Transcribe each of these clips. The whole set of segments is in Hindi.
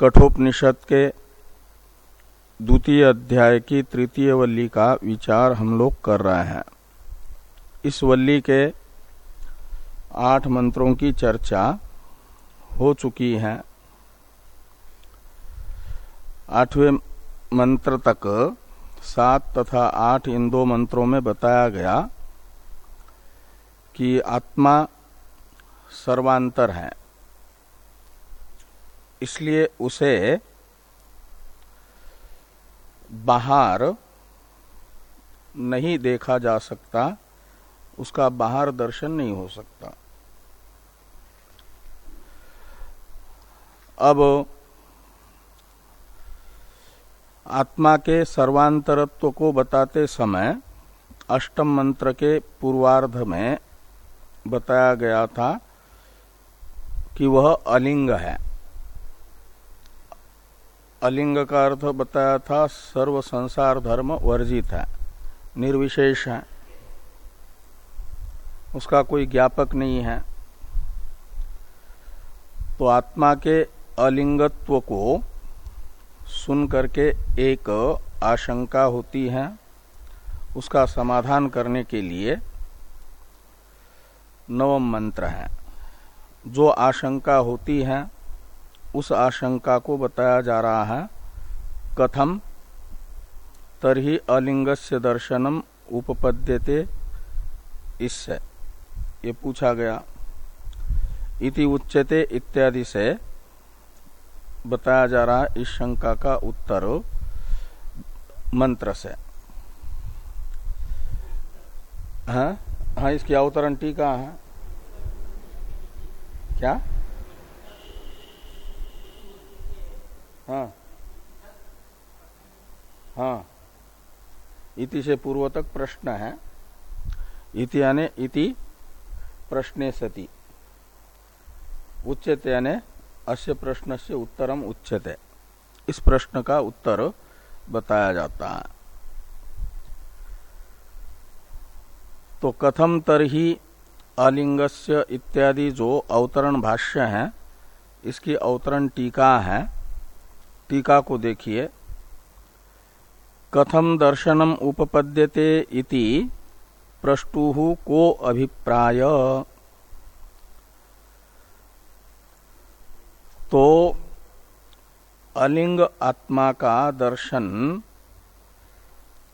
कठोपनिषद के द्वितीय अध्याय की तृतीय वल्ली का विचार हम लोग कर रहे हैं। इस वल्ली के आठ मंत्रों की चर्चा हो चुकी है। आठवें मंत्र तक सात तथा आठ इन दो मंत्रों में बताया गया कि आत्मा सर्वांतर है। इसलिए उसे बाहर नहीं देखा जा सकता, उसका बाहर दर्शन नहीं हो सकता। अब आत्मा के सर्वांतरत्व को बताते समय अष्टम मंत्र के पूर्वार्ध में बताया गया था कि वह अलिंग है। अलिंग का अर्थ बताया था, सर्व संसार धर्म वर्जित है, निर्विशेष है। उसका कोई ज्ञापक नहीं है। तो आत्मा के अलिंगत्व को सुन करके एक आशंका होती है, उसका समाधान करने के लिए नवम मंत्र है। जो आशंका होती है उस आशंका को बताया जा रहा है। कथम, तरही अलिंगस्य दर्शनम उपपद्यते इससे। ये पूछा गया। इति उच्चते इत्यादि से बताया जा रहा इस शंका का उत्तर मंत्र से। हाँ? हाँ इसकी अवतरण टीका है। क्या? हाँ। हाँ। इति से पूर्व तक प्रश्न है। इति यानी इति प्रश्ने सती। उच्चते यानी अस्य प्रश्न से उत्तरम उच्चते इस प्रश्न का उत्तर बताया जाता है। तो कथम तरही अलिंगस्य इत्यादि जो अवतरण भाष्य है, इसकी अवतरण टीका है। टीका को देखिए। कथम दर्शनम उपपद्यते इति प्रष्टु को अभिप्राय। तो अलिंग आत्मा का दर्शन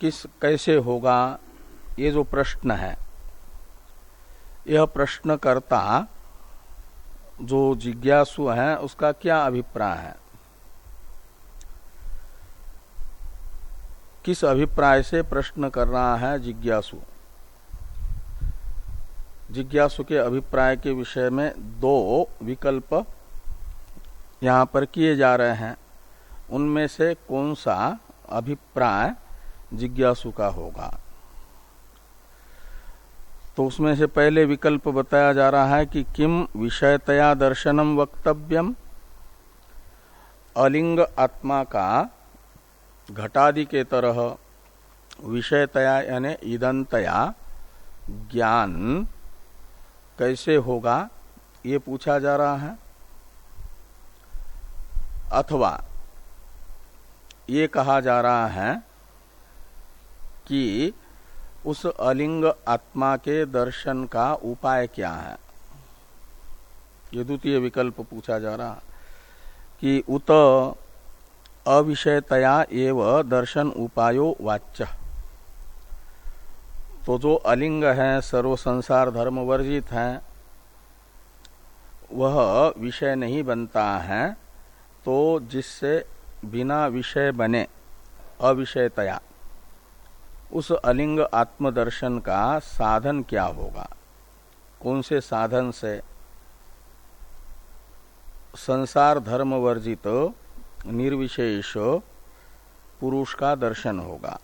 किस कैसे होगा, ये जो प्रश्न है, यह प्रश्नकर्ता जो जिज्ञासु है, उसका क्या अभिप्राय है? किस अभिप्राय से प्रश्न कर रहा है जिज्ञासु? जिज्ञासु के अभिप्राय के विषय में दो विकल्प यहाँ पर किए जा रहे हैं। उनमें से कौन सा अभिप्राय जिज्ञासु का होगा? तो उसमें से पहले विकल्प बताया जा रहा है कि किम विषयतया दर्शनम वक्तव्यम? अलिंग आत्मा का घटादि के तरह। विषयतया यानी ईदनतया ज्ञान। कैसे होगा, ये पूछा जा रहा है। अथवा, ये कहा जा रहा है कि उस अलिंग आत्मा के दर्शन का उपाय क्या है। ये द्वितीय विकल्प पूछा जा रहा कि उत अविषयतया एव दर्शन उपायो वाच्य। तो जो अलिंग है, सर्व संसार धर्म वर्जित है, वह विषय नहीं बनता है तो जिससे बिना विषय बने, अविषयतया, उस अलिंग आत्मदर्शन का साधन क्या होगा? कौन से साधन से? संसार धर्म वर्जित निर्विशेष पुरुष का दर्शन होगा,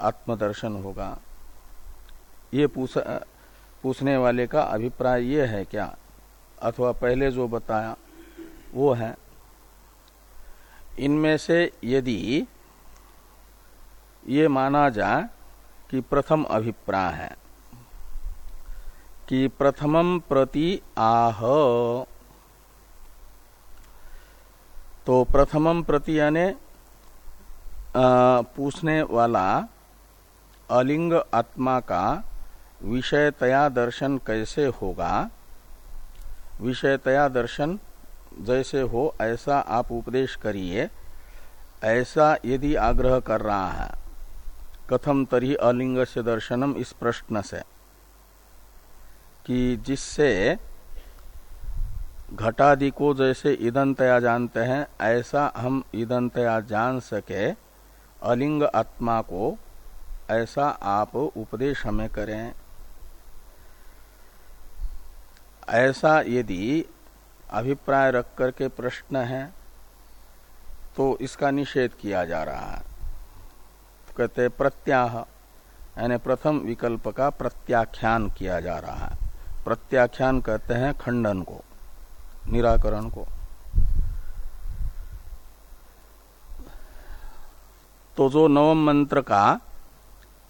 आत्मदर्शन होगा। ये पूछ, पूछने वाले का अभिप्राय ये है क्या? अथवा पहले जो बताया, वो है, इनमें से यदि ये माना जाए कि प्रथम अभिप्राय है, कि प्रथमम प्रति आह तो प्रथमम प्रति यानी पूछने वाला अलिंग आत्मा का विषयतया दर्शन कैसे होगा? विषयतया दर्शन जैसे हो, ऐसा आप उपदेश करिए। ऐसा यदि आग्रह कर रहा है, कथम तरी अलिंग से दर्शनम इस प्रश्न से, कि जिससे घटादि को जैसे ईदनतया जानते हैं, ऐसा हम ईदनतया जान सके, अलिंग आत्मा को, ऐसा आप उपदेश हमें करें। ऐसा यदि अभिप्राय रख करके प्रश्न है तो इसका निषेध किया जा रहा है। तो कहते प्रत्याह, यानी प्रथम विकल्प का प्रत्याख्यान किया जा रहा है। प्रत्याख्यान कहते हैं खंडन को। निराकरण को। तो जो नवम मंत्र का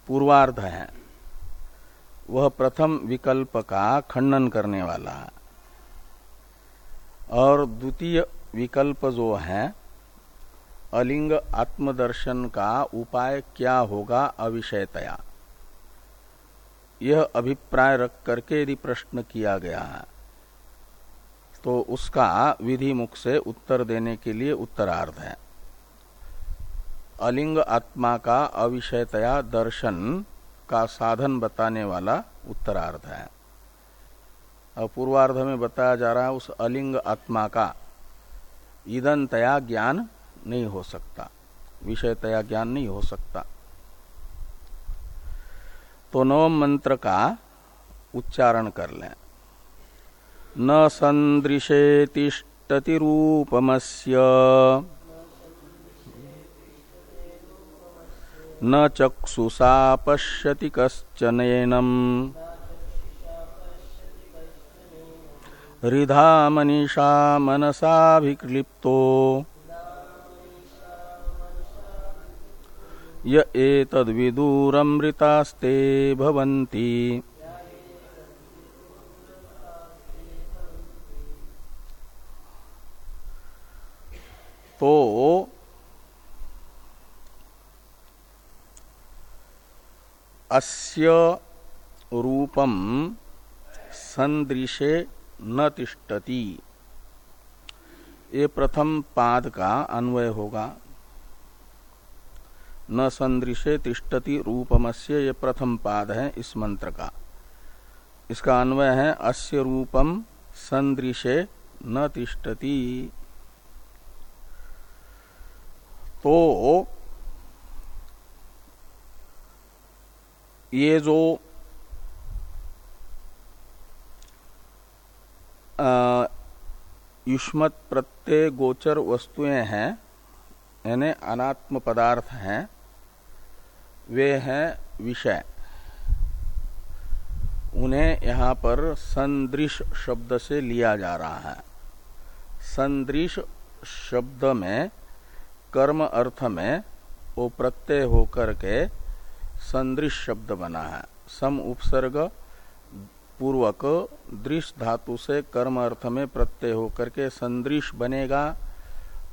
पूर्वार्ध है, वह प्रथम विकल्प का खंडन करने वाला। है और द्वितीय विकल्प जो है, अलिंग आत्मदर्शन का उपाय क्या होगा अविषयतया? यह अभिप्राय रख करके यदि प्रश्न किया गया है तो उसका विधि मुख से उत्तर देने के लिए उत्तरार्ध है। अलिंग आत्मा का अविषयतया दर्शन का साधन बताने वाला उत्तरार्ध है। और पूर्वार्ध में बताया जा रहा है उस अलिंग आत्मा का ईदनतया ज्ञान नहीं हो सकता, विषयतया ज्ञान नहीं हो सकता। तो नवम मंत्र का उच्चारण कर लें। न संदृशे तिष्ठति रूपमस्य न चक्षुषा पश्यति कश्चनैनम् हृदा मनीषा मनसाभिक्लिप्तो। य एतद्विदूरमृतास्ते भवन्ति। तो अस्य रूपम संदृशे न तिष्ठति। ये प्रथम पाद का अन्वय होगा। न संदृशे तिष्ठति रूपमस्य ये प्रथम पाद है इस मंत्र का। इसका अन्वय है, अस्य रूपम संदृशे न तिष्ठति। तो ये जो युष्मत प्रत्यय गोचर वस्तुएँ हैं, यानी अनात्म पदार्थ हैं, वे हैं विषय। उन्हें यहाँ पर संदृश शब्द से लिया जा रहा है। संदृश शब्द में कर्म अर्थ में वो प्रत्यय होकर के संदृश शब्द बना है। सम उपसर्ग, पूर्वक दृश धातु से कर्म अर्थ में प्रत्यय होकर के संदृश बनेगा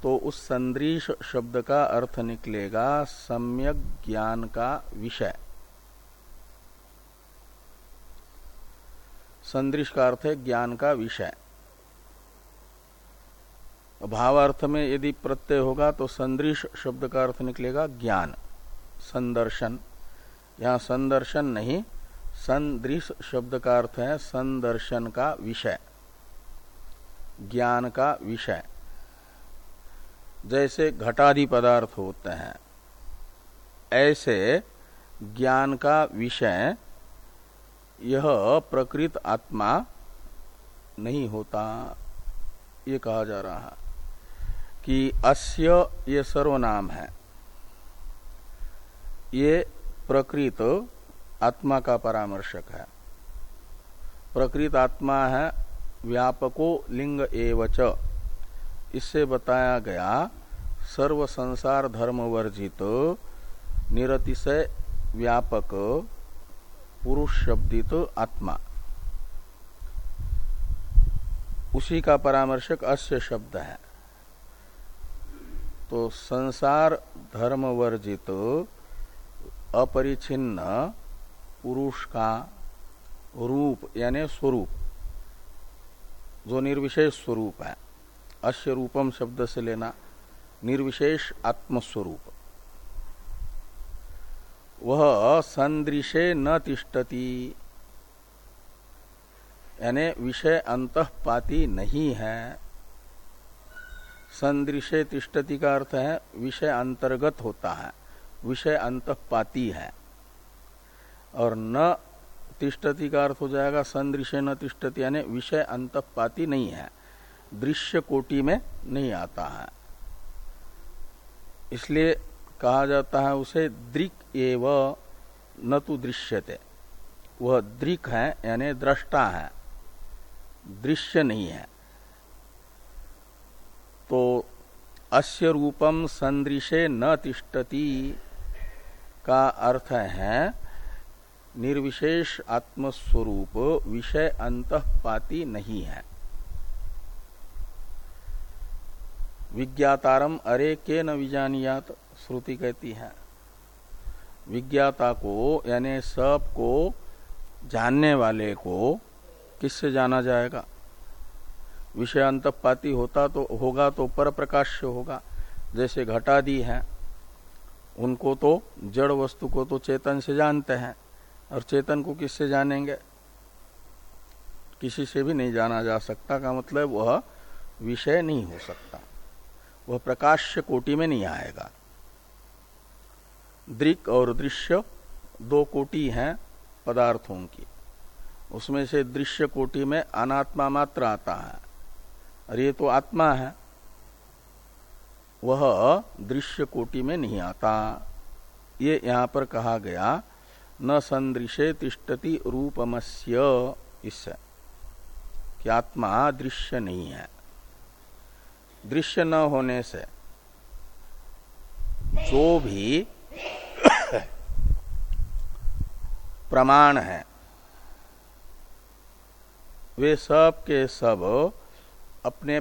तो उस संदृश शब्द का अर्थ निकलेगा सम्यक ज्ञान का विषय। संदृश का अर्थ है ज्ञान का विषय। भावार्थ में यदि प्रत्यय होगा तो संदृश शब्द का अर्थ निकलेगा ज्ञान। संदर्शन। यहाँ संदर्शन नहीं, संदृश शब्द का अर्थ है संदर्शन का विषय। ज्ञान का विषय। जैसे घटादि पदार्थ होते हैं, ऐसे ज्ञान का विषय, यह प्रकृत आत्मा नहीं होता, ये कहा जा रहा है। कि अस्य ये सर्वनाम है। ये प्रकृत आत्मा का परामर्शक है। प्रकृत आत्मा है व्यापको लिंग एवच। इससे बताया गया सर्व संसार धर्म वर्जित निरतिशय व्यापक पुरुष शब्दित आत्मा। उसी का परामर्शक अस्य शब्द है। तो संसार धर्म वर्जित अपरिचिन्न पुरुष का रूप, यानी स्वरूप, जो निर्विशेष स्वरूप है। अश्य रूपम शब्द से लेना निर्विशेष आत्मस्वरूप। वह संदृशे न तिष्ठती, यानी विषय अंतपाती नहीं है। संदृश्य तिष्टति का अर्थ है, विषय अंतर्गत होता है, विषय अंतपाती है। और न तिष्टति का अर्थ हो जाएगा संदृश्य न तिष्टति यानी विषय अंतपाती नहीं है, दृश्य कोटि में नहीं आता है। इसलिए कहा जाता है उसे दृक एव, न तो दृश्यते। वह दृक है, यानी दृष्टा है, दृश्य नहीं है तो अस्य रूपम संदृशे न तिष्ठति का अर्थ है, निर्विशेष आत्मस्वरूप विषय अंतपाती नहीं है। विज्ञातारम अरे के न विजानियात, श्रुति कहती है। विज्ञाता को, यानी सबको, जानने वाले को किससे जाना जाएगा? विषय अंतपाती होता तो होगा तो पर प्रकाश्य होगा। जैसे घटादि है, उनको तो जड़ वस्तु को तो चेतन से जानते हैं, और चेतन को किससे जानेंगे? किसी से भी नहीं जाना जा सकता, का मतलब वह विषय नहीं हो सकता। वह प्रकाश्य कोटि में नहीं आएगा। दृक और दृश्य दो कोटि हैं पदार्थों की। उसमें से दृश्य कोटि में अनात्मा मात्र आता है। और ये तो आत्मा है। वह दृश्य कोटि में नहीं आता। ये यहाँ पर कहा गया, न संदृशे तिष्ठति रूपमस्य इससे कि आत्मा दृश्य नहीं है। दृश्य न होने से जो भी प्रमाण है, वे सब के सब अपने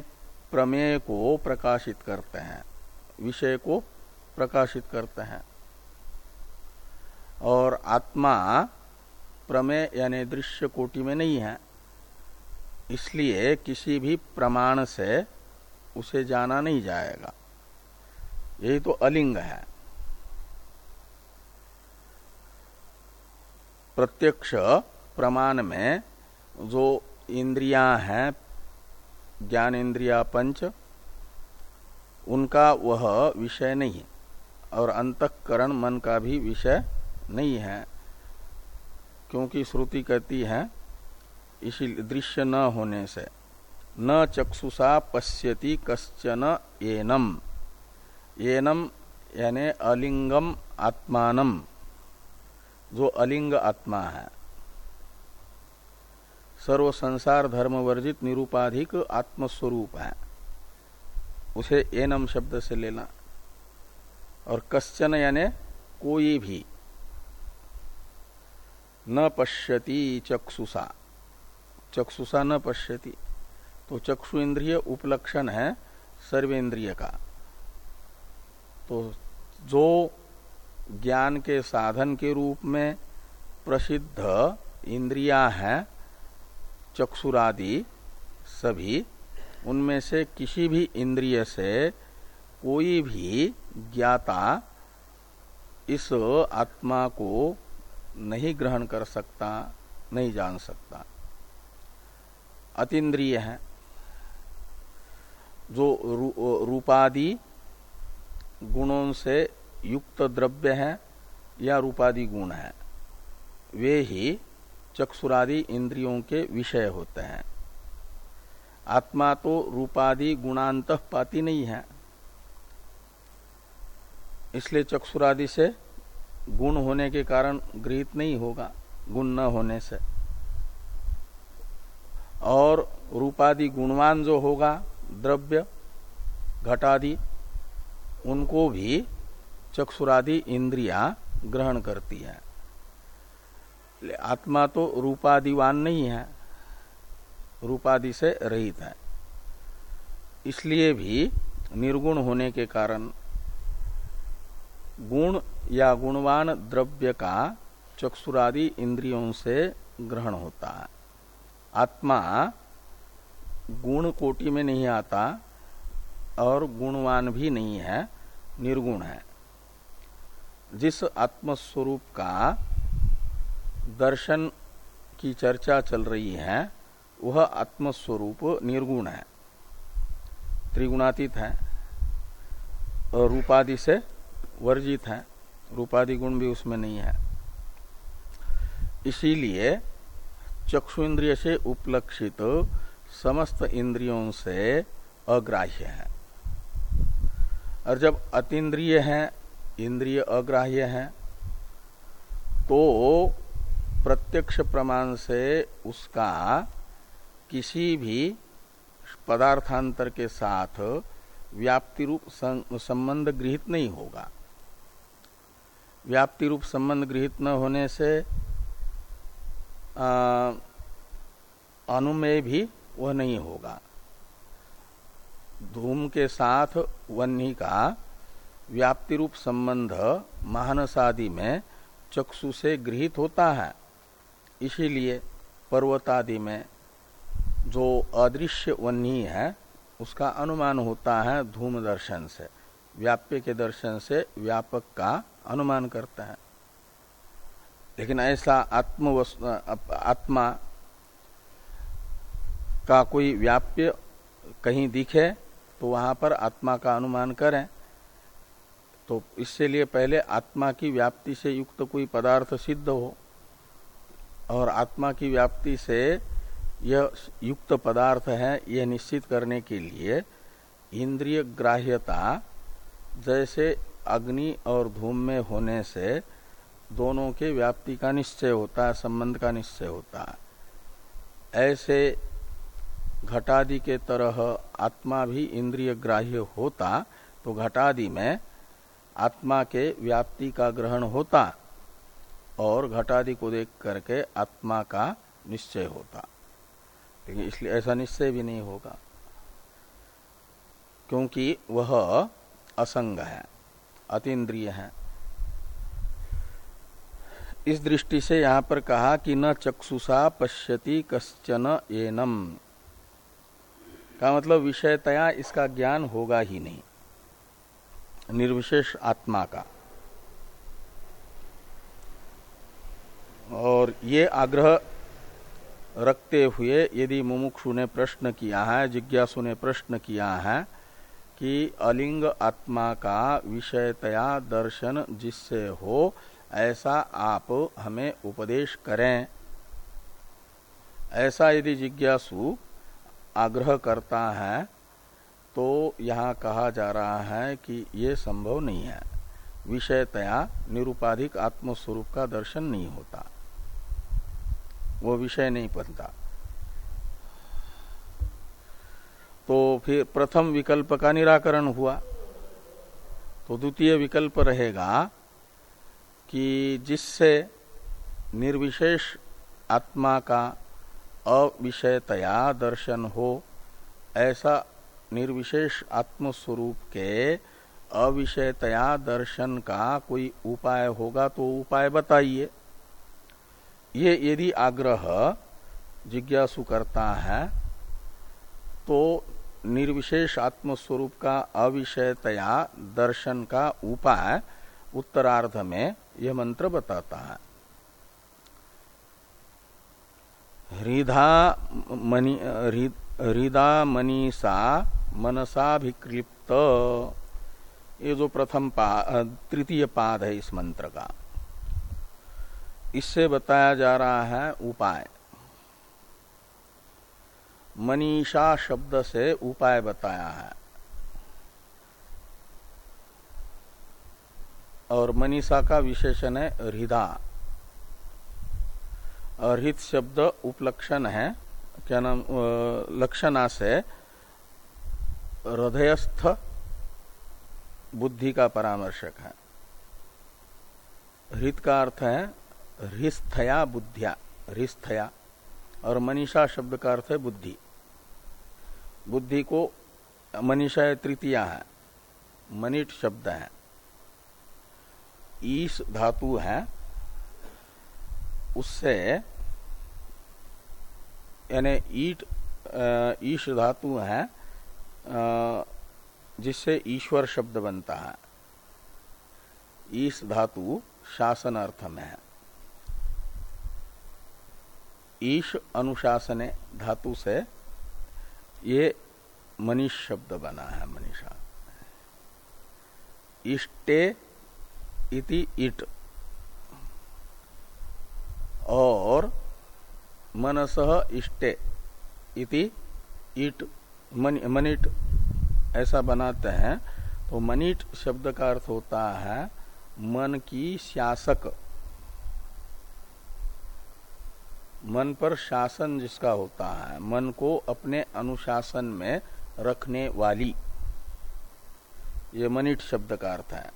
प्रमेय को प्रकाशित करते हैं, विषय को प्रकाशित करते हैं। और आत्मा प्रमेय यानी दृश्य कोटि में नहीं है, इसलिए किसी भी प्रमाण से उसे जाना नहीं जाएगा। यही तो अलिंग है। प्रत्यक्ष प्रमाण में जो इंद्रियाँ हैं ज्ञान इंद्रिया पंच, उनका वह विषय नहीं और अंतकरण मन का भी विषय नहीं है, क्योंकि श्रुति कहती है, इसी दृश्य न होने से, न चक्षुषा पश्यति कश्चन एनम। एनम यानी अलिंगम आत्मानम। जो अलिंग आत्मा है सर्व संसार धर्म वर्जित निरूपाधिक आत्मस्वरूप है। उसे एनम शब्द से लेना। और कश्चन यानी कोई भी न पश्यति चक्षुषा। चक्षुषा न पश्यति। तो चक्षु इंद्रिय उपलक्षण है सर्वेंद्रिय का। तो जो ज्ञान के साधन के रूप में प्रसिद्ध इंद्रिया हैं चक्षुरादि सभी उनमें से किसी भी इंद्रिय से कोई भी ज्ञाता इस आत्मा को नहीं ग्रहण कर सकता नहीं जान सकता। अतीन्द्रिय है। जो रू, रूपादि गुणों से युक्त द्रव्य है या रूपादि गुण है वे ही चक्षुरादि इंद्रियों के विषय होते हैं। आत्मा तो रूपादि गुणांत पाती नहीं है। इसलिए चक्षुरादि से गुण होने के कारण गृहित नहीं होगा, गुण न होने से। और रूपादि गुणवान जो होगा, द्रव्य, घटादि, उनको भी चक्षुरादि इंद्रिया ग्रहण करती है। आत्मा तो रूपादिवान नहीं है, रूपादि से रहित है। इसलिए भी निर्गुण होने के कारण गुण या गुणवान द्रव्य का चक्षुरादि इंद्रियों से ग्रहण होता है। आत्मा गुण कोटि में नहीं आता और गुणवान भी नहीं है, निर्गुण है। जिस आत्मस्वरूप का दर्शन की चर्चा चल रही है, वह आत्मस्वरूप निर्गुण है। त्रिगुणातीत है, और रूपादि से वर्जित है। रूपादि गुण भी उसमें नहीं है। इसीलिए चक्षु इंद्रिय से उपलक्षित समस्त इंद्रियों से अग्राह्य है। और जब अतीन्द्रिय है, इंद्रिय अग्राह्य है तो प्रत्यक्ष प्रमाण से उसका किसी भी पदार्थांतर के साथ व्याप्ति रूप संबंध गृहित नहीं होगा। व्याप्ति रूप संबंध गृहित न होने से अनुमेय भी वह नहीं होगा। धूम के साथ वन्नी का व्याप्ति रूप संबंध महानसादि में चक्षु से गृहित होता है। इसीलिए पर्वतादि में जो अदृश्य वन्नी है, उसका अनुमान होता है धूम दर्शन से। व्याप्य के दर्शन से व्यापक का अनुमान करता है। लेकिन ऐसा आत्म आत्मा का कोई व्याप्य कहीं दिखे तो वहाँ पर आत्मा का अनुमान करें। तो इससे लिए पहले आत्मा की व्याप्ति से युक्त कोई पदार्थ सिद्ध हो। और आत्मा की व्याप्ति से यह युक्त पदार्थ है, यह निश्चित करने के लिए इंद्रिय ग्राह्यता, जैसे अग्नि और धूम में होने से दोनों के व्याप्ति का निश्चय होता है संबंध का निश्चय होता। है ऐसे घटादि के तरह आत्मा भी इंद्रिय ग्राह्य होता तो घटादि में आत्मा के व्याप्ति का ग्रहण होता। और घटादि को देख करके आत्मा का निश्चय होता। लेकिन इसलिए ऐसा निश्चय भी नहीं होगा, क्योंकि वह असंग है, अतीन्द्रिय है। इस दृष्टि से यहाँ पर कहा कि न चक्षुषा पश्यति कश्चन एनम। का मतलब विषयतया इसका ज्ञान होगा ही नहीं, निर्विशेष आत्मा का। और ये आग्रह रखते हुए यदि मुमुक्षु ने प्रश्न किया है, जिज्ञासु ने प्रश्न किया है कि अलिंग आत्मा का विषयतया दर्शन जिससे हो, ऐसा आप हमें उपदेश करें। ऐसा यदि जिज्ञासु आग्रह करता है तो यहाँ कहा जा रहा है कि ये संभव नहीं है। विषयतया निरुपाधिक आत्मस्वरूप का दर्शन नहीं होता। वो विषय नहीं बनता। तो फिर प्रथम विकल्प का निराकरण हुआ। तो द्वितीय विकल्प रहेगा कि जिससे निर्विशेष आत्मा का अविषयतया दर्शन हो, ऐसा निर्विशेष आत्मस्वरूप के अविषयतया दर्शन का कोई उपाय होगा तो उपाय बताइए। ये यदि आग्रह जिज्ञासु करता है तो निर्विशेष आत्मस्वरूप का अविषयतया दर्शन का उपाय उत्तरार्ध में यह मंत्र बताता है। हृदा मनी हृदा मनीषा मनसाभिक्लिप्त ये जो प्रथम तृतीय पाद है इस मंत्र का। इससे बताया जा रहा है उपाय। मनीषा शब्द से उपाय बताया है। और मनीषा का विशेषण है हृदा। और हित शब्द उपलक्षण है। क्या नाम लक्षणा से हृदयस्थ बुद्धि का परामर्शक है। हृत का अर्थ है हृस्थया बुद्धिया हृस्थया और मनीषा शब्द का अर्थ है बुद्धि। बुद्धि को मनीषा तृतीया है, मनीट शब्द है। ईश धातु है, उससे, यानी ईट ईश धातु है जिससे ईश्वर शब्द बनता है। ईश धातु शासन अर्थ में है। ईश अनुशासने धातु से ये मनीष शब्द बना है मनीषा। इष्टे इति इट। और मनस इष्टे इति इट मन, मनिट ऐसा बनाते हैं। तो मनीट शब्द का अर्थ होता है मन की शासक। मन पर शासन जिसका होता है, मन को अपने अनुशासन में रखने वाली। ये मनिट शब्द का अर्थ है।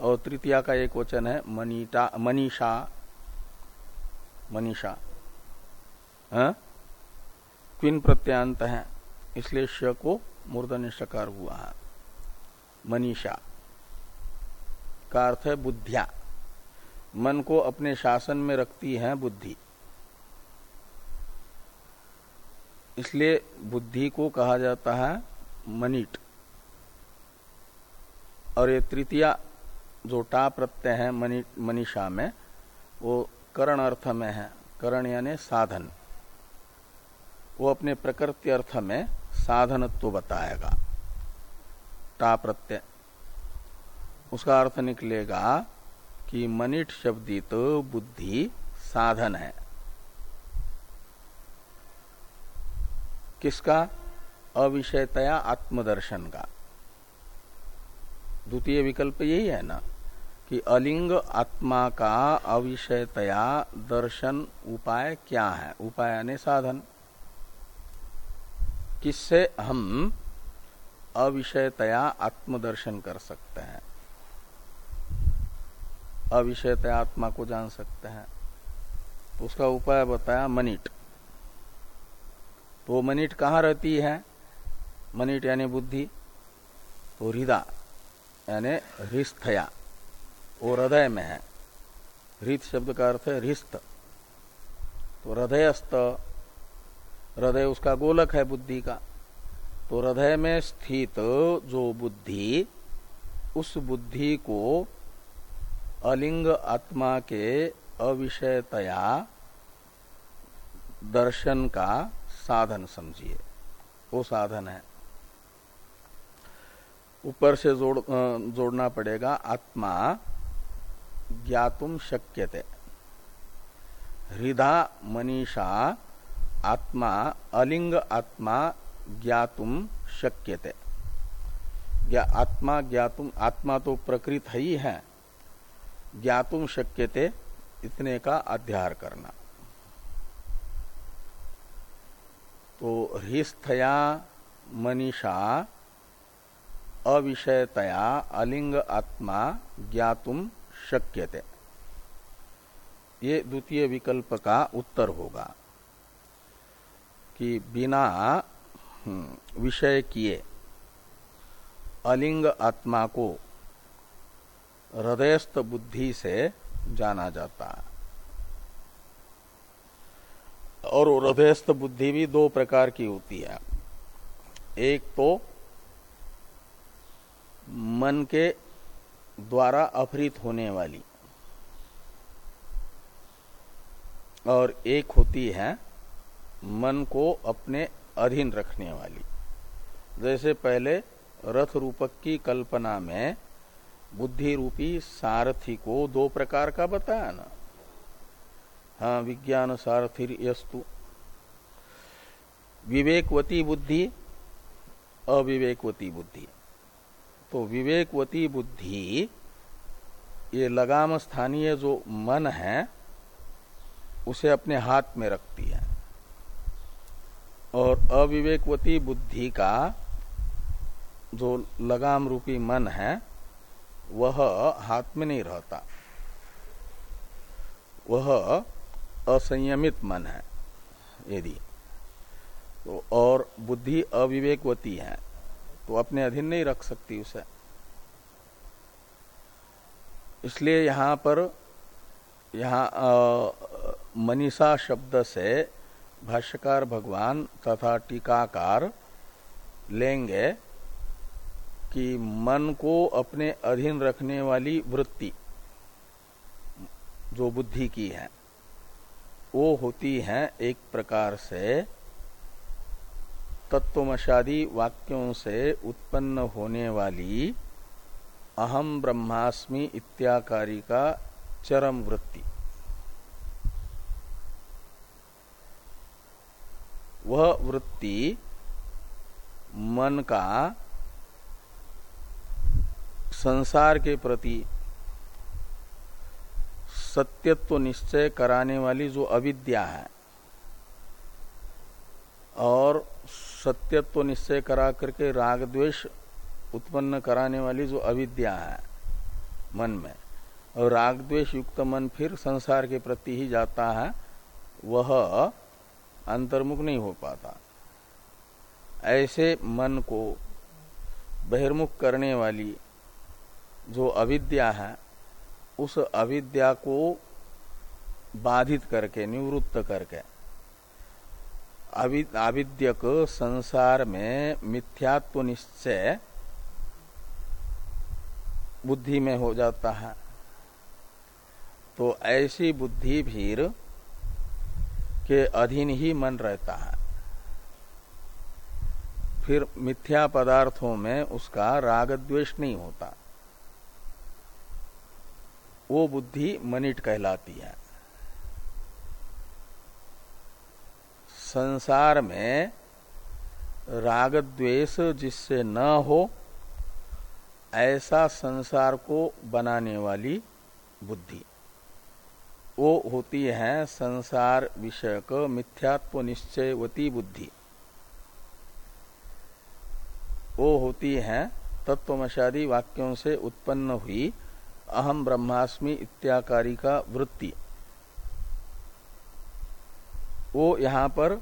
और तृतीया का एक वचन है, मनीटा, मनीषा। मनीषा। हाँ? क्विन प्रत्यांत है, इसलिए श को मूर्धन्य शकार हुआ है। मनीषा का अर्थ है बुद्धिया। मन को अपने शासन में रखती है बुद्धि। इसलिए बुद्धि को कहा जाता है मनीट। और ये तृतीया जो टा प्रत्यय है मनीषा में, वो करण अर्थ में है। करण यानी साधन। वो अपने प्रकृति अर्थ में साधनत्व बताएगा। टा प्रत्यय। उसका अर्थ निकलेगा कि मनिट शब्दित बुद्धि साधन है। किसका? अविषयतया आत्मदर्शन का। द्वितीय विकल्प यही है ना, कि अलिंग आत्मा का अविषयतया दर्शन उपाय क्या है? उपाय यानी साधन। किससे हम अविषयतया आत्मदर्शन कर सकते हैं? अविषयतया आत्मा को जान सकते हैं। तो उसका उपाय बताया मनिट। तो मनिट कहाँ रहती है? मनिट यानी बुद्धि तो हृदय यानी हृस्थया, वो हृदय में है। हृत शब्द का अर्थ है हृस्त। तो हृदयस्त हृदय उसका गोलक है बुद्धि का। तो हृदय में स्थित जो बुद्धि, उस बुद्धि को अलिंग आत्मा के अविषयतया दर्शन का साधन समझिए। वो साधन है। ऊपर से जोड़ जोड़ना पड़ेगा, आत्मा ज्ञातुम शक्यते। हृदा मनीषा आत्मा, अलिंग आत्मा ज्ञातुम शक्यते। आत्मा ज्ञातुम, आत्मा तो प्रकृत ही है। ज्ञातुम शक्यते, इतने का अध्यार करना। तो हृस्थया मनीषा अविषयतया अलिंग आत्मा ज्ञातुम शक्यते। ये द्वितीय विकल्प का उत्तर होगा कि बिना हम्म, विषय किए अलिंग आत्मा को हृदयस्थ बुद्धि से जाना जाता। है और हृदयस्थ बुद्धि भी दो प्रकार की होती है। एक तो मन के द्वारा अपहृत होने वाली और एक होती है मन को अपने अधीन रखने वाली। जैसे पहले रथ रूपक की कल्पना में बुद्धि रूपी सारथी को दो प्रकार का बताया ना। हाँ विज्ञान सारथिर यस्तु। विवेकवती बुद्धि, अविवेकवती बुद्धि। तो विवेकवती बुद्धि, ये लगाम स्थानीय जो मन है, उसे अपने हाथ में रखती है। और अविवेकवती बुद्धि का जो लगाम रूपी मन है, वह हाथ में नहीं रहता। वह असंयमित मन है, यदि। तो और बुद्धि अविवेकवती है तो अपने अधीन नहीं रख सकती उसे। इसलिए यहाँ पर, यहाँ मनीषा शब्द से भाष्यकार भगवान तथा टीकाकार लेंगे कि मन को अपने अधीन रखने वाली वृत्ति, जो बुद्धि की है वो होती है एक प्रकार से तत्वमशादी वाक्यों से उत्पन्न होने वाली अहम ब्रह्मास्मि इत्याकारी का चरम वृत्ति। वह वृत्ति मन का संसार के प्रति सत्यत्व निश्चय कराने वाली जो अविद्या है और सत्यत्व निश्चय करा करके राग द्वेष उत्पन्न कराने वाली जो अविद्या है मन में, और राग द्वेष युक्त मन फिर संसार के प्रति ही जाता है, वह अंतर्मुख नहीं हो पाता। ऐसे मन को बहिर्मुख करने वाली जो अविद्या है उस अविद्या को बाधित करके, निवृत्त करके। आविद्यक संसार में मिथ्यात्व निश्चय बुद्धि में हो जाता है। तो ऐसी बुद्धि भीर के अधीन ही मन रहता है। फिर मिथ्या पदार्थों में उसका राग द्वेष नहीं होता। वो बुद्धि मनिट कहलाती है। संसार में राग द्वेष जिससे न हो, ऐसा संसार को बनाने वाली बुद्धि। वो होती है संसार विषयक मिथ्यात्व निश्चयवती बुद्धि। वो होती है तत्वमशादी वाक्यों से उत्पन्न हुई अहम ब्रह्मास्मि इत्याकारी का वृत्ति। वो यहाँ पर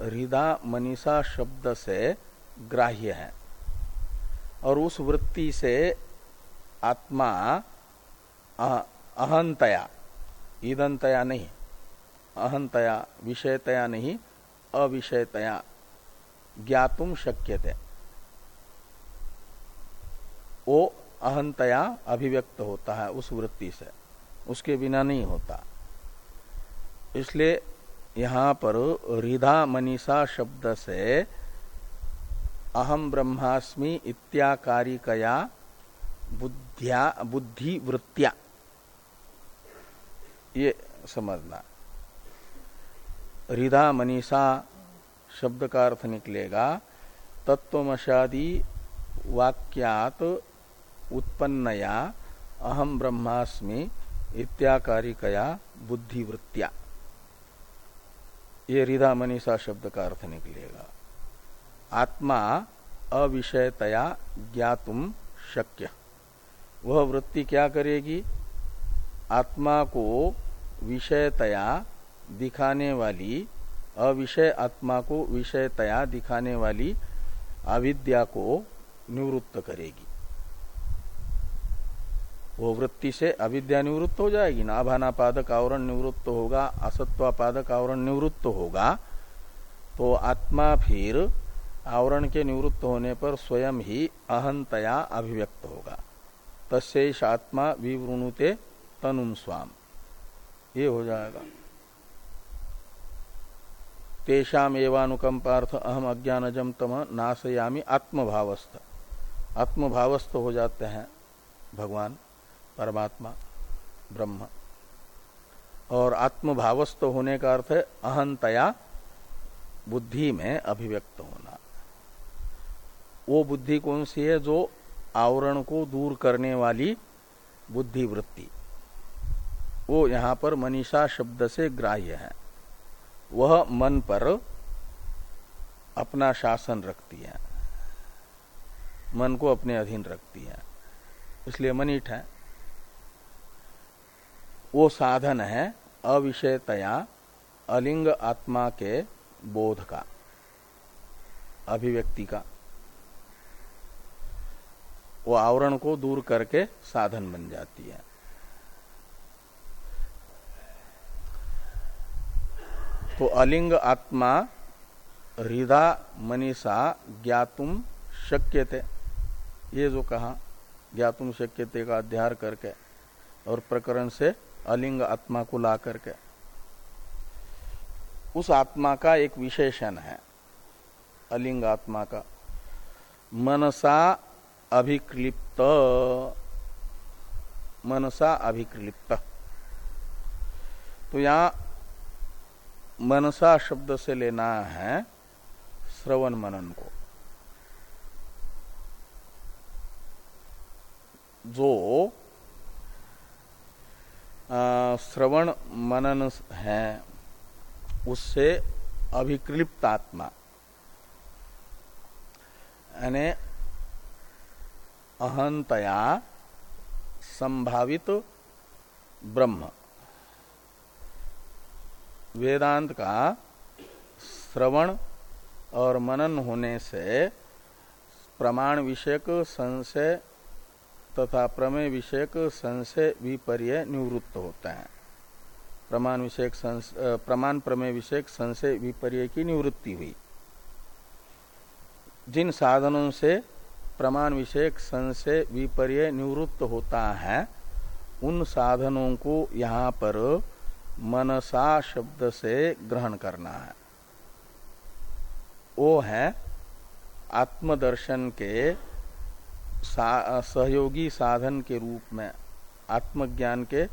हृदा मनीषा शब्द से ग्राह्य है। और उस वृत्ति से आत्मा अहंतया, ईदंतया नहीं, अहंतया, विषयतया नहीं, अविषयतया ज्ञातुम शक्य थे वो अहंतया अभिव्यक्त होता है उस वृत्ति से। उसके बिना नहीं होता। इसलिए यहाँ पर रिधा मनीषा शब्द से अहम ब्रह्मास्मि इत्याकारिकया बुद्धिया बुद्धि वृत्तिया ये समझना। रिधा मनीषा शब्द का अर्थ निकलेगा, तत्वमशादी वाक्यात उत्पन्नया अहम ब्रह्मास्मि इत्याकारिकया बुद्धिवृत्तिया। ये रिधा मनीषा शब्द का अर्थ निकलेगा। आत्मा अविषयतया ज्ञातुम शक्य। वह वृत्ति क्या करेगी? आत्मा को विषयतया दिखाने वाली, अविषय आत्मा को विषयतया दिखाने वाली अविद्या को निवृत्त करेगी। वो वृत्ति से अविद्या निवृत्त हो जाएगी, नाभानापादक आवरण निवृत्त होगा, असत्वापादक आवरण निवृत्त होगा तो आत्मा फिर आवरण के निवृत्त होने पर स्वयं ही अहंतया अभिव्यक्त होगा। तस्ेष आत्मा विवृणुते तनुम स्वाम। ये हो जाएगा। तेषाम एवानुकंपार्थ अहम अज्ञानजम तम नाशयामी आत्मभावस्थ। आत्मभावस्थ हो जाते हैं भगवान। परमात्मा, ब्रह्म। और आत्मभावस्थ होने का अर्थ है अहंतया बुद्धि में अभिव्यक्त होना। वो बुद्धि कौन सी है जो आवरण को दूर करने वाली बुद्धि वृत्ति वो यहाँ पर मनीषा शब्द से ग्राह्य है। वह मन पर अपना शासन रखती है। मन को अपने अधीन रखती है। इसलिए मनीठ है। वो साधन है अविषयतया अलिंग आत्मा के बोध का, अभिव्यक्ति का। वो आवरण को दूर करके साधन बन जाती है। तो अलिंग आत्मा हृदा मनीषा ज्ञातुम शक्य थे ये जो कहा, ज्ञातुम शक्य थे का अध्यार करके और प्रकरण से अलिंग आत्मा को ला करके उस आत्मा का एक विशेषण है, अलिंग आत्मा का। मनसा अभिक्लिप्त मनसा अभिक्लिप्त। तो यहाँ मनसा शब्द से लेना है श्रवण मनन को। जो श्रवण मनन है, उससे अभिक्लिप्त आत्मा। यानी अहंतया संभावित ब्रह्म। वेदांत का श्रवण और मनन होने से प्रमाण विषयक संशय तथा प्रमेय विषयक संशय विपर्य निवृत्त होता है। प्रमाण विषयक प्रमाण प्रमेय विषयक संशय विपर्य की निवृत्ति हुई। जिन साधनों से प्रमाण विषयक संशय विपर्य निवृत्त होता है, उन साधनों को यहाँ पर मनसा शब्द से ग्रहण करना है। वो है आत्मदर्शन के सा, सहयोगी साधन के रूप में आत्मज्ञान के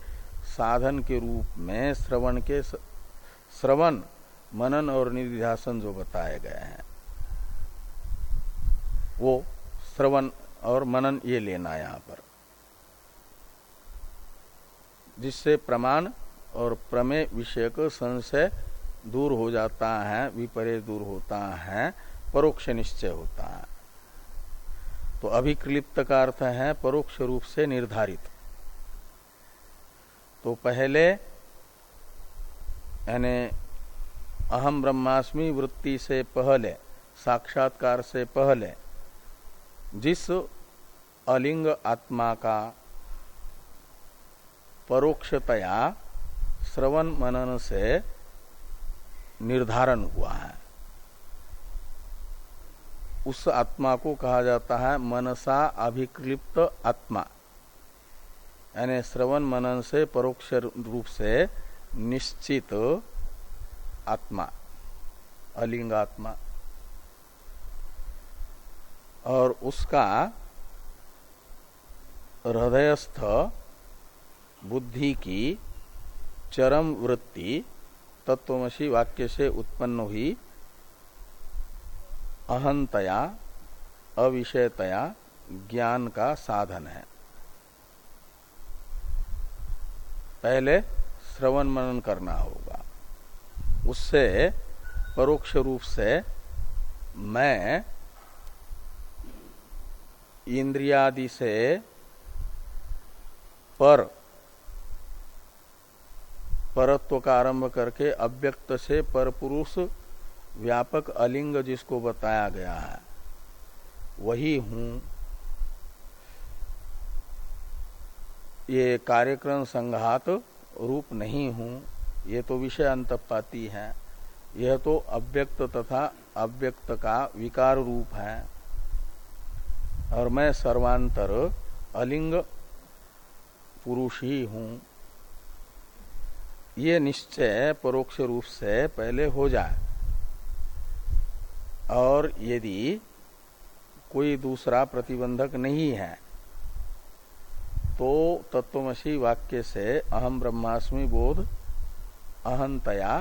साधन के रूप में श्रवण के श्रवण मनन और निधिध्यासन जो बताए गए हैं वो श्रवण और मनन ये लेना यहाँ पर। जिससे प्रमाण और प्रमेय विषयक संशय दूर हो जाता है विपरे दूर होता है परोक्ष निश्चय होता है। तो अभिक्लिप्त का अर्थ है परोक्ष रूप से निर्धारित। तो पहले, यानी अहम ब्रह्मास्मि वृत्ति से पहले, साक्षात्कार से पहले, जिस अलिंग आत्मा का परोक्षतया श्रवण मनन से निर्धारण हुआ है। उस आत्मा को कहा जाता है मनसा अभिक्लिप्त आत्मा। यानी श्रवण मनन से परोक्ष रूप से निश्चित आत्मा, अलिंग आत्मा। और उसका हृदयस्थ बुद्धि की चरम वृत्ति तत्वमसी वाक्य से उत्पन्न हुई अहंतया, अविषयतया ज्ञान का साधन है। पहले श्रवण मनन करना होगा। उससे परोक्ष रूप से मैं इंद्रियादि से पर परत्व का आरंभ करके अव्यक्त से पर पुरुष व्यापक अलिंग जिसको बताया गया है, वही हूँ। ये कार्यक्रम संघात रूप नहीं हूँ, ये तो विषय अंतपाती है। यह तो अव्यक्त तथा अव्यक्त का विकार रूप है। और मैं सर्वांतर अलिंग पुरुष ही हूँ। ये निश्चय परोक्ष रूप से पहले हो जाए। और यदि कोई दूसरा प्रतिबंधक नहीं है तो तत्वमसी वाक्य से अहम ब्रह्मास्मि बोध अहंतया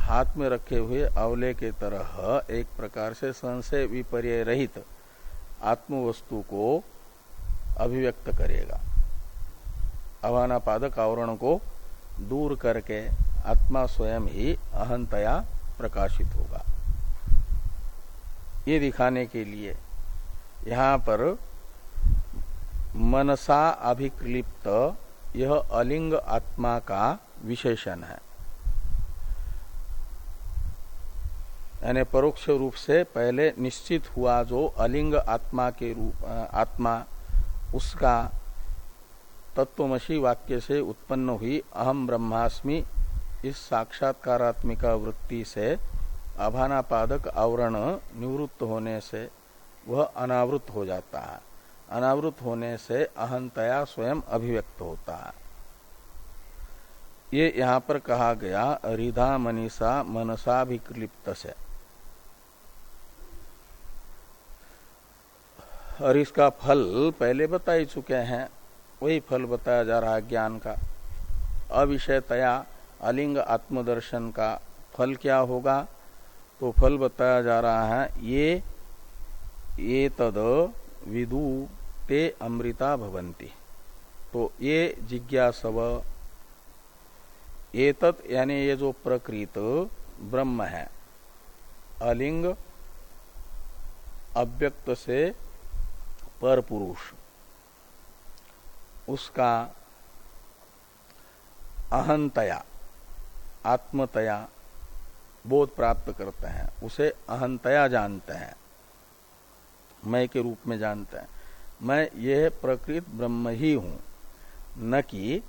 हाथ में रखे हुए अवले के तरह एक प्रकार से संशय विपर्य रहित आत्मवस्तु को अभिव्यक्त करेगा। अवानापादक आवरण को दूर करके आत्मा स्वयं ही अहंतया प्रकाशित होगा। ये दिखाने के लिए यहाँ पर मनसा अभिक्लिप्त, यह अलिंग आत्मा का विशेषण है। यानी परोक्ष रूप से पहले निश्चित हुआ जो अलिंग आत्मा के रूप आत्मा, उसका तत्वमसी वाक्य से उत्पन्न हुई अहम ब्रह्मास्मि, इस साक्षात्कारात्मिका वृत्ति से अभानापादक आवरण निवृत्त होने से वह अनावृत हो जाता है। अनावृत होने से अहंतया स्वयं अभिव्यक्त होता है। ये यहाँ पर कहा गया, रिधा मनीषा मनसा विक्लिप्त से और इसका फल पहले बता ही चुके हैं। वही फल बताया जा रहा है ज्ञान का। अविषयतया अलिंग आत्मदर्शन का फल क्या होगा? तो फल बताया जा रहा है, ये ये तद विदु ते अमृता भवंती तो ये जिज्ञासव, एतत यानी ये जो प्रकृत ब्रह्म है, अलिंग, अव्यक्त से पर पुरुष उसका अहंतया, आत्मतया बोध प्राप्त करते हैं, उसे अहंतया जानते हैं, मैं के रूप में जानते हैं। मैं यह प्रकृत ब्रह्म ही हूँ, न कि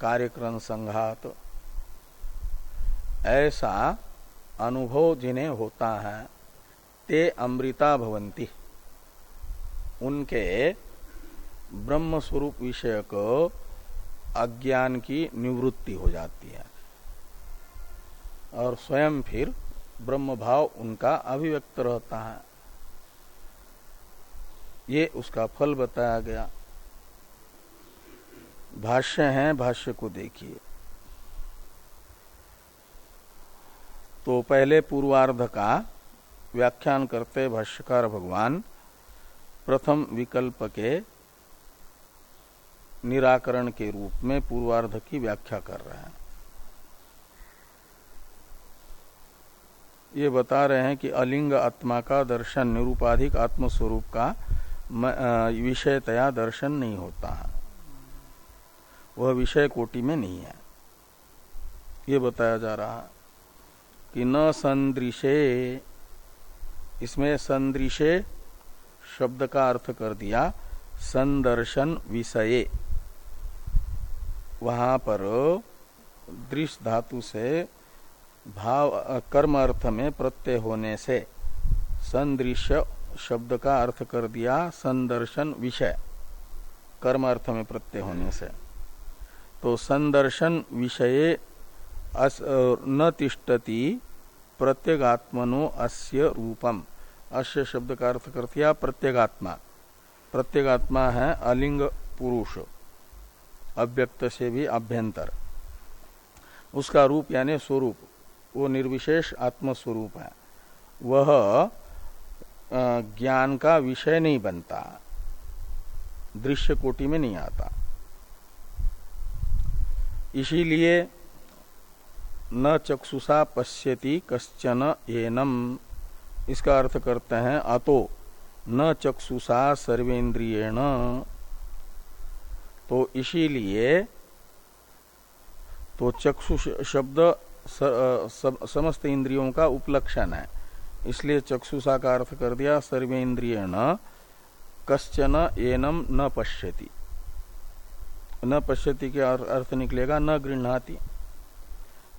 कार्यक्रम संघात। ऐसा अनुभव जिन्हें होता है, ते अमृता भवंती। उनके ब्रह्म स्वरूप विषयक अज्ञान की निवृत्ति हो जाती है। और स्वयं फिर ब्रह्म भाव उनका अभिव्यक्त रहता है। ये उसका फल बताया गया। भाष्य है, भाष्य को देखिए। तो पहले पूर्वार्ध का व्याख्यान करते भाष्यकार भगवान, प्रथम विकल्प के निराकरण के रूप में पूर्वार्ध की व्याख्या कर रहे हैं। ये बता रहे हैं कि अलिंग आत्मा का दर्शन, निरूपाधिक आत्मस्वरूप का विषयतया दर्शन नहीं होता है। वह विषय कोटि में नहीं है। ये बताया जा रहा कि न संदृशे, इसमें संदृशे शब्द का अर्थ कर दिया, संदर्शन विषय। वहाँ पर दृश्य धातु से भाव कर्म अर्थ में प्रत्यय होने से संदृश्य शब्द का अर्थ कर दिया संदर्शन विषय। कर्म अर्थ में प्रत्यय होने से। तो संदर्शन विषय न तिष्ठति प्रत्यगात्मनो अस्य रूपम। अस्य शब्द का अर्थ कर दिया प्रत्यगात्मा। प्रत्यगात्मा है अलिंग पुरुष। अव्यक्त से भी अभ्यंतर। उसका रूप यानी स्वरूप। वो निर्विशेष आत्मस्वरूप है। वह ज्ञान का विषय नहीं बनता। दृश्य कोटि में नहीं आता। इसीलिए न चक्षुषा पश्यति कश्चन एनम। इसका अर्थ करते हैं, अतो, न चक्षुषा सर्वेन्द्रियण। तो इसीलिए तो चक्षु शब्द समस्त इंद्रियों का उपलक्षण है। इसलिए चक्षुषा का अर्थ कर दिया सर्वेन्द्रिय न कश्चन एनम न पश्यति। न पश्यति के अर्थ निकलेगा, न गृहणाति।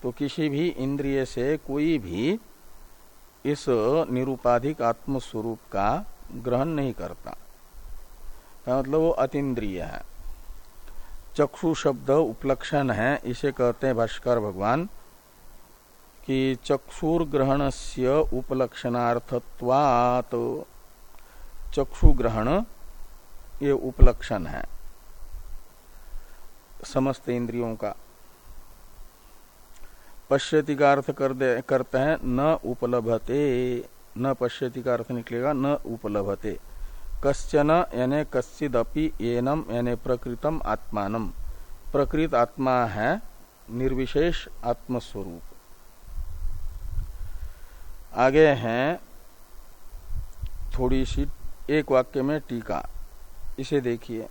तो किसी भी इंद्रिय से कोई भी इस निरूपाधिक आत्मस्वरूप का ग्रहण नहीं करता। मतलब? वो अतीन्द्रिय है। चक्षु शब्द उपलक्षण है, इसे कहते हैं भाष्कर भगवान। कि चक्षुर्ग्रहण से उपलक्षणार्थत्वात चक्षु ग्रहण ये उपलक्षण है। समस्त इंद्रियों का। पश्यति का अर्थ कर दे, करते हैं, न उपलभते, न पश्यति का अर्थ निकलेगा, न उपलभते। कश्चन यानी कश्चिदपि एनम, यानी प्रकृतम आत्मानम। प्रकृत आत्मा है, निर्विशेष आत्मस्वरूप। आगे हैं थोड़ी सी, एक वाक्य में टीका। इसे देखिए।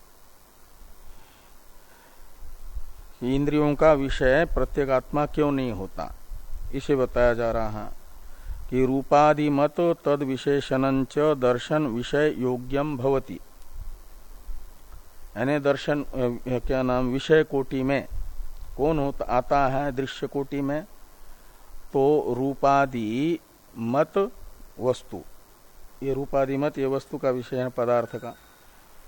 इंद्रियों का विषय प्रत्येगात्मा क्यों नहीं होता? इसे बताया जा रहा है कि रूपादिमत तद विशेषण दर्शन विषय योग्यम भवती। यानी दर्शन क्या नाम, विषय कोटि में कौन होता, आता है दृश्य कोटि में? तो रूपादि मत, वस्तु। ये रूपादि मत, ये वस्तु का विषय है पदार्थ का।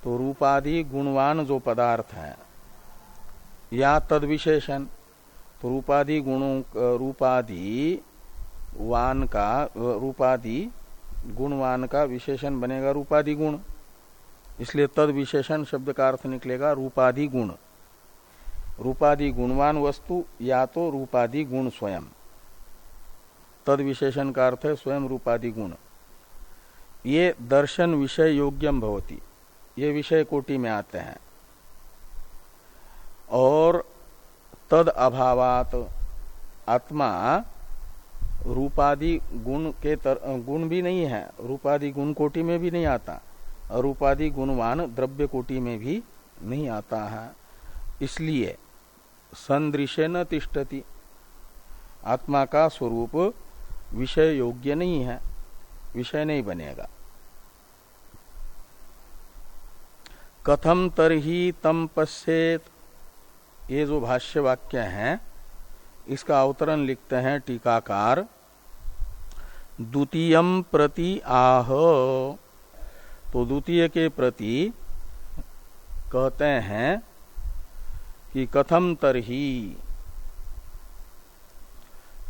तो रूपादि गुणवान जो पदार्थ है, या तद विशेषण तो रूपादि गुणों, रूपादि वान का, रूपादि गुणवान का विशेषण बनेगा रूपादि गुण। इसलिए तद विशेषण शब्द का अर्थ निकलेगा रूपादि गुण। रूपादि गुणवान वस्तु, या तो रूपादि गुण स्वयं। तद विशेषण का अर्थ है स्वयं रूपादि गुण। ये दर्शन विषय योग्यम भवती। ये विषय कोटि में आते हैं। और तद अभावात आत्मा रूपादि गुण के तर, गुण भी नहीं है रूपादि गुण कोटि में भी नहीं आता रूपादि गुणवान द्रव्य कोटि में भी नहीं आता है। इसलिए संदृश्य न तिष्ठति आत्मा का स्वरूप विषय योग्य नहीं है, विषय नहीं बनेगा। कथम तरही तम पश्चेत ये जो भाष्य वाक्य है, इसका अवतरण लिखते हैं टीकाकार। द्वितीय प्रति आह। तो द्वितीय के प्रति कहते हैं कि कथम तरही।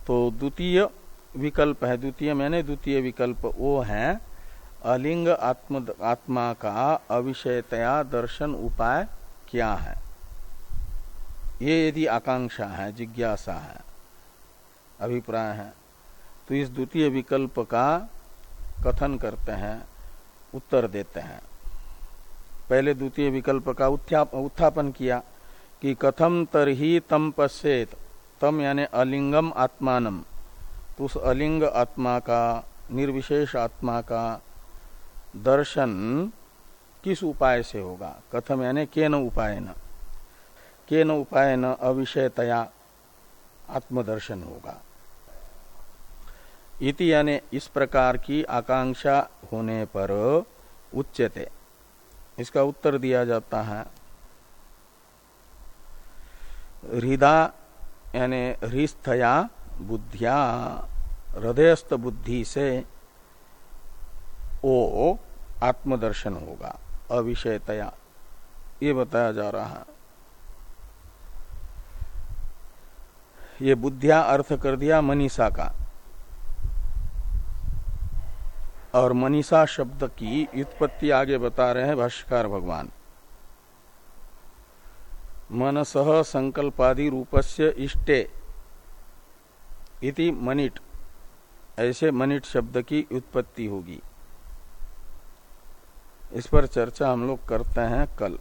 तो द्वितीय विकल्प है, द्वितीय मैंने, द्वितीय विकल्प वो है, अलिंग आत्म, आत्मा का अविषयतया दर्शन उपाय क्या है? ये यदि आकांक्षा है, जिज्ञासा है, अभिप्राय है तो इस द्वितीय विकल्प का कथन करते हैं, उत्तर देते हैं। पहले द्वितीय विकल्प का उत्थापन किया कि कथम तरही तम पश्चेत तम यानी अलिंगम आत्मानम। उस अलिंग आत्मा का, निर्विशेष आत्मा का दर्शन किस उपाय से होगा? कथम यानी के न उपाय न के न उपाय न अविषयतया आत्मदर्शन होगा। इति यानी इस प्रकार की आकांक्षा होने पर उच्चते इसका उत्तर दिया जाता है। हृदय यानी हृस्थया बुद्धिया, हृदयस्थ बुद्धि से ओ आत्मदर्शन होगा, अविषयतया। ये बताया जा रहा है। ये बुद्धिया अर्थ कर दिया मनीषा का। और मनीषा शब्द की उत्पत्ति आगे बता रहे हैं भाष्यकार भगवान। मनस संकल्पादि रूपस्य इष्टे। इति मनिट। ऐसे मनिट शब्द की उत्पत्ति होगी। इस पर चर्चा हम लोग करते हैं कल।